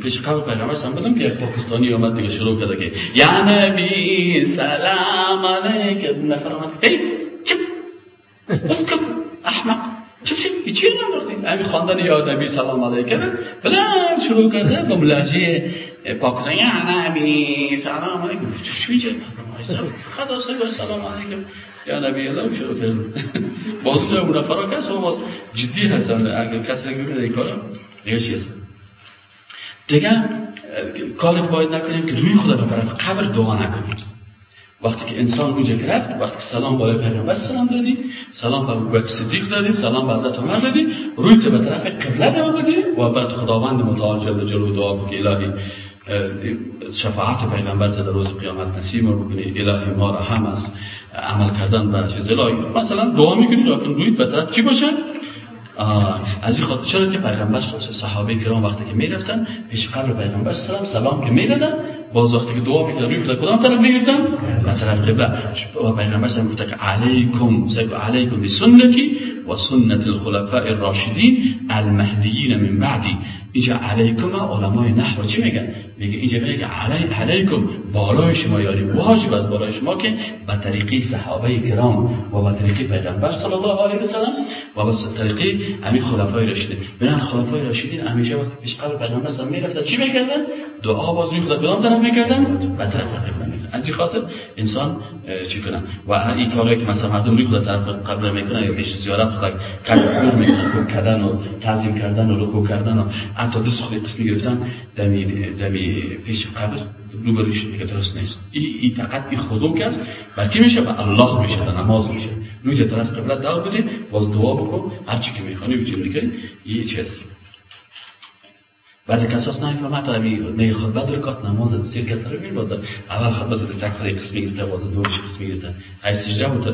پیش قبر پیغمبر صلی بودم که یک پاکستانی آمد دیگه شروع کرده که یا نبی سلام علیک. نفر آمد ای چپ اسکت احمق. چه چی چی نمی‌دونی همین خواندن یا نبی سلام علیکم. بلند شروع کرده با ملاجه پاکستان یا نبی سلام علیکم. چی میگه؟ خدا سلام سلام علیکم یا نبی الله شروع کرد <laughs> باز اونجا اون نفرا کس باز جدی هستن. اگر کسی نگه این کارا دیگه چی هستن؟ دیگه کاری باید نکنیم که روی خدا بپرم قبر دعا نکنیم. وقتی که انسان اونجا رفت وقتی سلام بالای پیغمبر سلام دادی سلام به ابوبکر صدیق دادی سلام به حضرت عمر دادی روی به طرف قبله دعا بدی و بعد خداوند متعال جل جلاله دعا که الهی. شفاعت پیغمبر در روز قیامت نصیب ما بکنی الهی ما را هم از عمل کردن به چیز مثلا دعا می‌کنی لیکن روی به چی باشه؟ از این خاطر چرا که پیغمبر صحابه کرام وقتی که می‌رفتن پیش قبر پیغمبر سلام سلام که می‌دادن باز وقتی که دعا می‌کردن روی کدام طرف می‌گرفتن به طرف قبله. و پیغمبر هم گفته که علیکم سیب علیکم بسنتی و سنت الخلفاء الراشدین المهدیین من بعدی. اینجا علیکم علمای نحو چی میگن؟ میگه اینجا میگه علی علیکم بالای شما یاری واجب از بالای شما که به طریقی صحابه کرام و به طریقی پیغمبر صلی الله علیه و سلم و به طریقی همین خلفای راشدین. بنان خلفای راشدین همیشه وقتی پیش قبل پیغمبر می‌رفتن چی می‌کردن؟ دعا باز روی خدا کدام طرف می‌کردن به طرف از این خاطر انسان چی کنن؟ و این کاری که مثلا مردم خدا طرف قبله می‌کنن یا پیش زیارت خدا کار می‌کنن کو کردن و تعظیم کردن و رکوع کردن و حتی دست خود قسمی گرفتن دمی دمی پیش قبر روبروش میگه درست نیست. این ای فقط این خضوع است بلکه میشه به الله میشه به نماز میشه. روی طرف قبله دار بده باز دعا بکن. هر چی که می‌خوانی می‌تونی می‌کنی این چیز. بعضی کساس نمی‌فهمه تا می می خطبه رکات نماز بسیار کسا رو باز اول خطبه تو استقبال قسمی گرفته باز دومش قسمی گرفته. های سجده و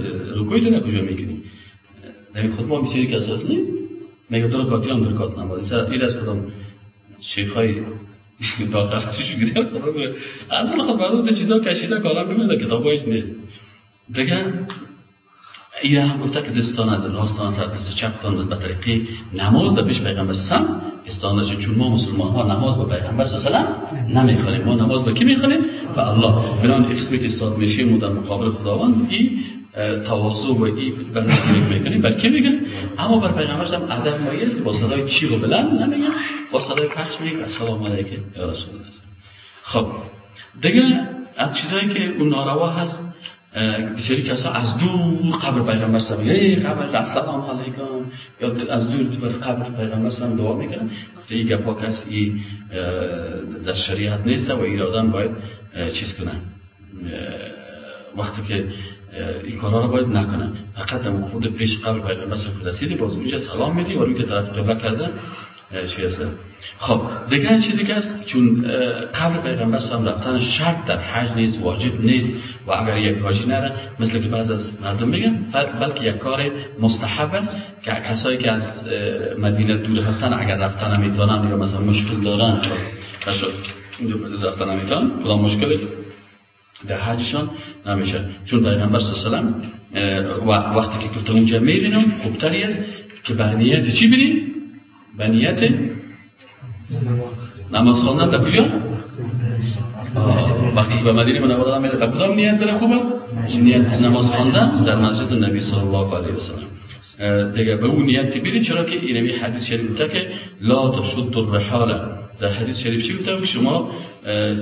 رکوعی تو کجا می‌کنی؟ نمی خطبه بسیار کساس نی میگه دو رکاتی هم رکات نماز. سر این از کدام شیخای داخل شو گرفته اصلا خطبه دو چیزا کشیده کالا میمونه کتابایش نیست. دیگه این هم گفته که دستان راستان سر دست چپتان به طریقه نماز در پیش پیغمبر سم. استانه چون ما مسلمان ها نماز با پیغمبر صلی الله علیه ما نماز با کی می‌خوانیم؟ با الله. بنان قسمی که استاد میشه مو در مقابل خداوند این تواضع و این بندگی می‌کنیم. بر کی میگن؟ اما بر پیغمبر هم ادب است که با صدای چی و بلند نمیگن. با صدای پخش میگه السلام علیکم یا رسول الله. خب دیگه از چیزایی که اون ناروا هست بسیاری کسا از دور قبر پیغمبر سلام ای قبر السلام علیکم. یا از دور بر قبر پیغمبر سلام دعا می‌کنن گفته این گپا کسی در شریعت نیست و این آدم باید چیز کنه. وقتی که این کارها رو باید نکنه. فقط در خود پیش قبر پیغمبر سلام که رسیدی باز اونجا سلام میدی و روی که طرف قبله کرده چی هست خب دیگه چیزی که است چون قبل پیغمبر سلام رفتن شرط در حج نیست واجب نیست و اگر یک حاجی نره مثل که بعض از مردم میگن بلکه یک کار مستحب است که کسایی که از مدینه دور هستن اگر رفتن نمی‌تونن یا مثلا مشکل دارن اینجا رفتن نمی‌تونن کدام مشکلی در حجشان نمیشه. چون پیغمبر صلی الله و وقتی که گفته اونجا میرینم خوبتری است که بر نیت چی بریم به نیت نماز خواندن در کجا؟ وقتی به مدینه منوره میره. به کدام نیت داره؟ خوب است؟ نیت. نماز خواندن در مسجد نبی صلی الله علیه و سلم. دیگه به اون نیت بری چرا که این حدیث شریف گفته که لا تشد الرحال. در حدیث شریف چی گفته که شما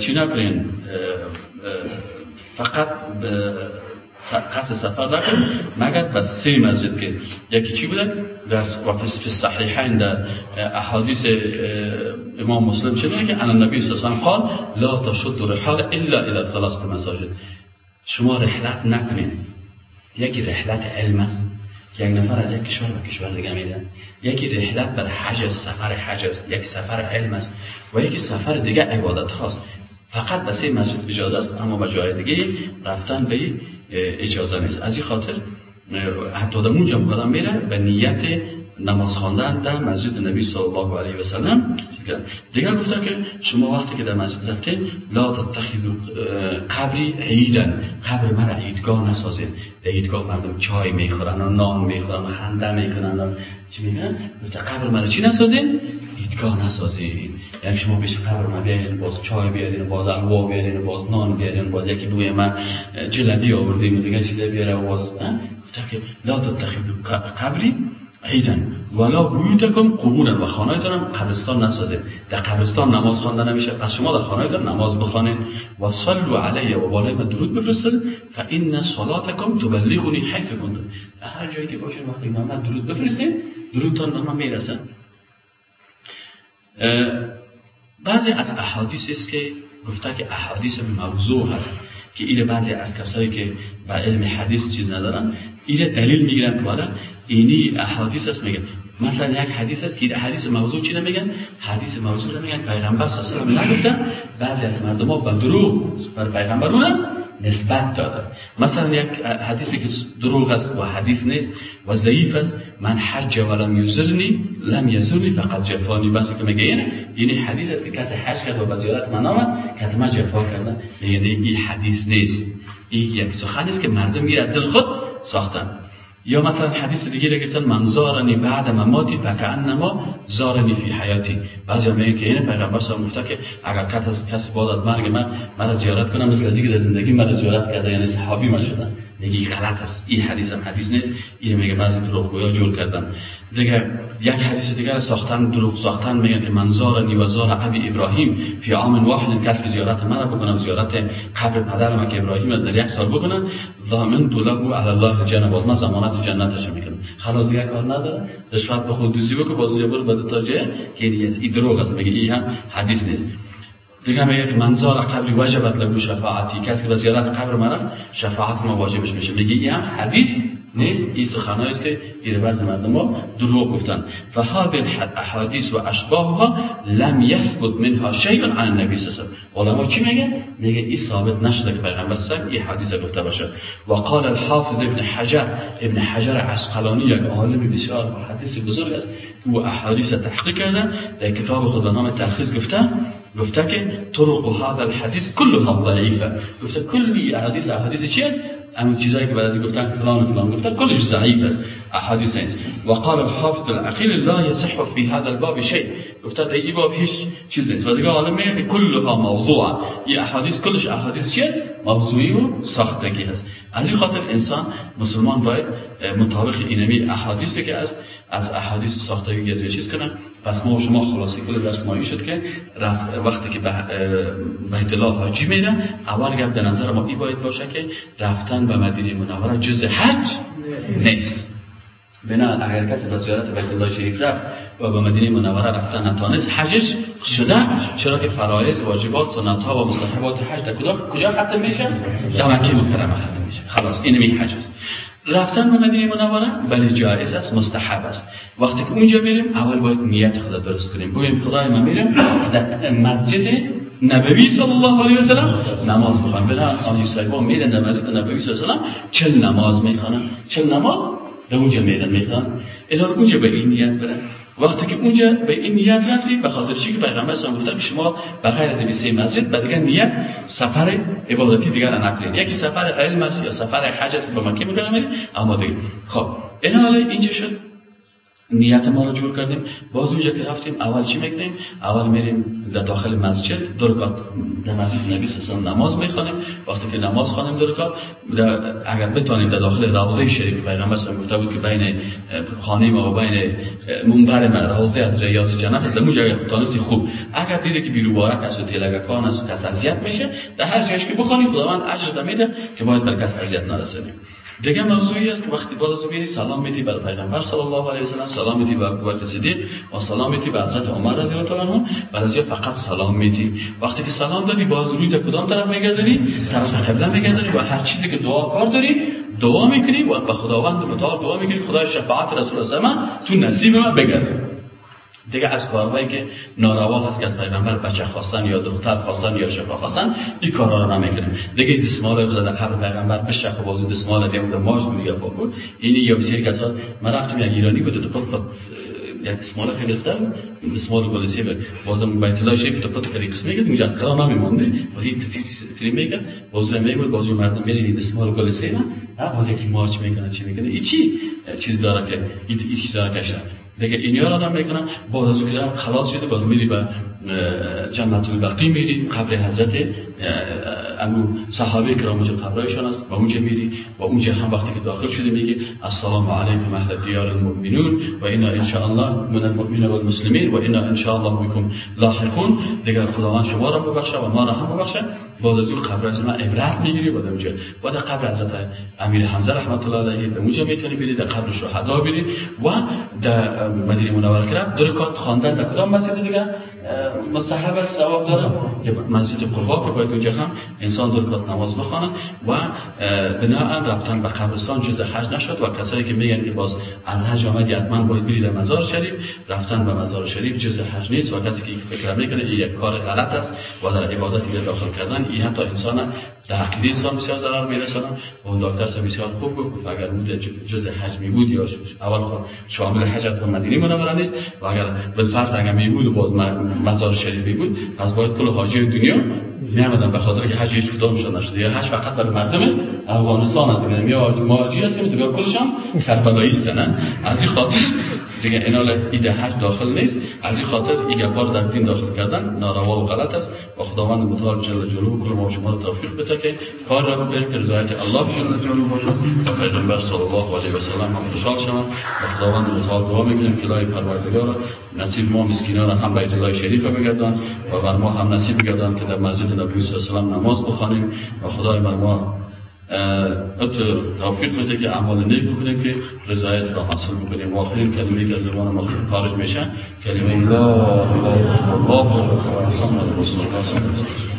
چی نکنین فقط قصد سفر نکن. مگر به سه مسجد که یکی چی بوده؟ در فی الصحیحین در احادیث امام مسلم چه که ان نبی صلی قال لا تشد الرحال الا الى ثلاث مساجد. شما رحلت نکنید یکی رحلت علم است. یک نفر از یک کشور به کشور دیگه میده یکی رحلت بر حج سفر حج است. یک سفر علم است. و یکی سفر دیگه عبادت هاست فقط به سه مسجد اجازه است اما به جای دیگه رفتن به اجازه نیست. از این خاطر حتی در اونجا قدم میره به نیت نماز خواندن در مسجد نبی صلی الله علیه و سلم دیگر گفته که شما وقتی که در مسجد رفتین لا تتخذوا قبری عیدن قبر مرا عیدگاه نسازید عیدگاه مردم چای می‌خورن و نان می‌خورن و خنده می‌کنن و چی میگن قبر مرا چی نسازین عیدگاه نسازید یعنی شما پیش قبر ما بیاین باز چای بیارین باز الوا بیارین باز نان بیارین باز یکی بوی من جلبی آوردیم دیگه چیزا بیاره باز گفته که لا تتخذوا قبری عیدن ولا بیوتکم قبورا و خانه‌تان هم قبرستان نسازید در قبرستان نماز خوانده نمیشه پس شما در خانه‌تان نماز بخوانید و صلوا علیه و بالای من درود بفرستید فان صلاتکم تبلغنی حیث کنتم هر جایی که باشین وقتی محمد درود بفرستید درودتان به من می‌رسه. بعضی از احادیث است که گفته که احادیث موضوع هست که این بعضی از کسایی که با علم حدیث چیز ندارن این دلیل می‌گیرن که اینی احادیث است میگن. مثلا یک حدیث است که حدیث موضوع چی نمیگن؟ حدیث موضوع نمیگن. پیغمبر صلی الله علیه و نگفتن. بعضی از مردم ها با دروغ بر پیغمبر رو نسبت داده مثلا یک حدیثی که دروغ است و حدیث نیست و ضعیف است. من حج ولم یزرنی لم یزرنی فقط جفانی. بس که میگه اینه. یعنی حدیث است که کسی حج کرد و بزیارت من آمد که من جفا کردن. یعنی این حدیث نیست. این یک سخن است که مردم میره از دل خود ساختن. یا مثلا حدیث دیگه را گفتن من زارنی بعد مماتی فکانما زارنی فی حیاتی. بعضی میگن که این پیغمبر صلی گفته که اگر کسی بعد از مرگ من مرا زیارت کنم مثل دیگه در زندگی مرا زیارت کرده یعنی صحابی من شدن. میگه غلط است. این حدیث هم حدیث نیست. این میگه بعضی دروغگویا جور کردن دیگه یک حدیث دیگر ساختن دروغ ساختن میگن که منظار نیوزار ابی ابراهیم فی عام واحد کسی زیارت من بکنم زیارت قبر پدرم که ابراهیم در یک سال بکنم. ضامن له علی الله جنه باز من ضمانت جنتش می‌کنم. خلاص دیگه کار نداره. رشوت به خود دوزی بکنه باز اونجا برو بده تا که این دروغ است. میگه این هم حدیث نیست. دیگه میگه که منظار قبری وجبت له شفاعتی. کسی که به زیارت قبر من شفاعت ما واجبش میشه. میگه این هم حدیث نیست. این سخنایی است که این بعض مردم ما دروغ گفتن. و هذه احادیث و اشباهها لم یثبت منها شیء عن النبی صلی الله علیه و چی میگه میگه این ثابت نشده که پیغمبر صلی این حدیث گفته باشه. و قال الحافظ ابن حجر ابن حجر عسقلانی یک عالم بسیار حدیث بزرگ است. و احادیث تحقیق کرده در کتاب خود به نام گفته. گفته که طرق هذا الحديث كلها ضعیفه گفته کلی احادیث احادیث چی است؟ همون چیزایی که بعضی گفتن فلان فلان. گفتن کلش ضعیف است. احادیث نیست. و قال الحافظ العقیل لا يصح في هذا الباب شيء. گفته در این باب هیچ چیز نیست. و دیگه که کلها موضوع این احادیث کلش احادیث چی است؟ موضوعی و ساختگی هست. از خاطر انسان مسلمان باید مطابق اینمی أحادیثی که از احادیث ساختگی گرده چیز کنه. پس ما و شما خلاصی کل درس مایی شد که وقتی که بیت الله حاجی میرن اول گفت به نظر ما ای باید باشه که رفتن به مدینه منوره جز حج نیست. بنا اگر کسی به زیارت بیت الله شریف رفت و به مدینه منوره رفتن نتانست حجش شده. چرا که فرایض واجبات سنت ها و مستحبات حج در کجا کجا ختم میشه؟ در مکه مکرمه ختم میشه. خلاص این می حج است. رفتن به مدینه منوره بله جایز است مستحب است. وقتی که اونجا میریم اول باید نیت خدا درست کنیم. بگیم خدای ما میرم در مسجد نبوی صلی الله علیه و سلم نماز بخوام بنا آنی صاحبا میرن در مسجد نبوی صلی الله علیه و سلم چل نماز می‌خوانن چل نماز در اونجا میرن می‌خوان. الا اونجا به این نیت برن وقتی که اونجا به این نیت رفتیم به خاطر چی که پیغمبر صلی الله شما به غیر دویسه مسجد به دیگه نیت سفر عبادتی دیگر نکنید یکی سفر علم است یا سفر حج است به مکه می‌کنم اما دیگه. خب این حالا اینجا شد. نیت ما رو جور کردیم. باز اونجا که رفتیم اول چی می‌کنیم؟ اول میریم در داخل مسجد دو رکعت در مسجد نبی صلی نماز می‌خوانیم. وقتی که نماز خوانیم دو رکعت اگر بتونیم در داخل روضه شریف پیغمبر صلی گفته بود که بین خانه ما و بین منبر ما روضه از ریاض جنت از اونجا تانستی خوب. اگر دیده که بیروبارک است و تلگکان است و کس اذیت میشه در هر جایش که بخوانی خداوند اجر میده که باید بر کس اذیت نرسونیم دیگه موضوعی است که وقتی باز از بیای سلام میتی بر پیغمبر صلی الله علیه و سلم سلام میتی بر ابوبکر صدیق و سلام میتی بر حضرت عمر رضی الله عنه بر فقط سلام میتی وقتی که سلام دادی باز روی در کدام طرف میگردی طرف قبله میگردی و هر چیزی که دعا کار داری دعا می‌کنی و به خداوند متعال دعا می‌کنی خدای شفاعت رسول الله تو نصیب من بگرد دیگه از کارهایی که ناروا هست که از پیغمبر بچه خواستن یا دختر خواستن یا شفا خواستن این کارها رو نمی‌کنه. دیگه دستمال رو در قبر پیغمبر بشه خب بازو دستمال دیگه در ماش میگه بود اینی یا بسیاری کسا من رفتم یک ایرانی بود تو پت یک دستمال خیلی گرفته دستمال گلسی به بازم بیت الله شریف تو پت کلی قسمی که میگه از کلام نمیمونده بازی تری میگه میگه بازو مردم میری دستمال گلسی نه. بازی که ماچ می‌کنه چی می‌کنه؟ این چی؟ چیز داره که این چیز داره دیگه اینیا رو آدم می‌کنن بعد از که خلاص شده باز میری به جنت البقی میری قبر حضرت امو صحابه کرام اونجا قبرایشان است. و اونجا میری و اونجا هم وقتی که داخل شده میگی السلام علیکم اهل دیار المؤمنون و اینا ان شاء الله من المؤمنین و المسلمین و اینا ان شاء الله بكم لاحقون. دیگر خداوند شما را ببخشه و ما را هم ببخشه بعد از اون قبر از ما عبرت می‌گیری. بعد اونجا بعد قبر حضرت امیر حمزه رحمت الله علیه به اونجا می‌تونی بری در قبر شهدا بری و در مدینه منوره کرد دو رکعت خواندن در کدام مسجد دیگه بصحابه سواء قرر مسجد قبا که باید اونجا هم انسان دو رکعت نماز بخونه و بناء رفتن به قبرستان جز حج نشد و کسایی که میگن که باز از حج آمدی حتما باید بری در مزار شریف رفتن به مزار شریف جز حج نیست و کسی که فکر می‌کنه این یک کار غلط است و در عبادتی داخل کردن این حتی انسان در عقیده انسان بسیار ضرر میرسانه و اون دکتر سه بسیار خوب گفت اگر بود جز حج می بود یا اول خود شامل حج و مدینه منوره نیست و اگر بالفرض اگر می بود و باز مزار شریفی بود پس باید کل حاجی دنیا میامدن به خاطر که حج هیچ کدامشون نشده یا حج فقط برای مردم افغانستان است دیگه می مهاجر هستیم؟ دیگه کلشان کربلایی هستن. از این خاطر دیگه اینا ایده حج داخل نیست. از این خاطر این گپا در دین داخل کردن ناروا و غلط است. و خداوند متعال جل جلاله کل ما شما رو توفیق بده که کار را که رضایت الله جل جلاله باشه. و پیغمبر صلی الله علیه و سلم هم خوشحال شوند. و خداوند متعال دعا می‌کنیم که لای پروردگار نصیب ما مسکینان هم بیت الله شریف بگردان و بر ما هم نصیب بگردان که در مسجد نبی صلی الله علیه نماز بخوانیم و خدای بر ما توفیق بده که اعمال نیک بکنیم که رضایت را حاصل بکنیم. و آخرین کلمه که از زبان ما خارج میشه کلمه لا اله الا الله محمد رسول الله.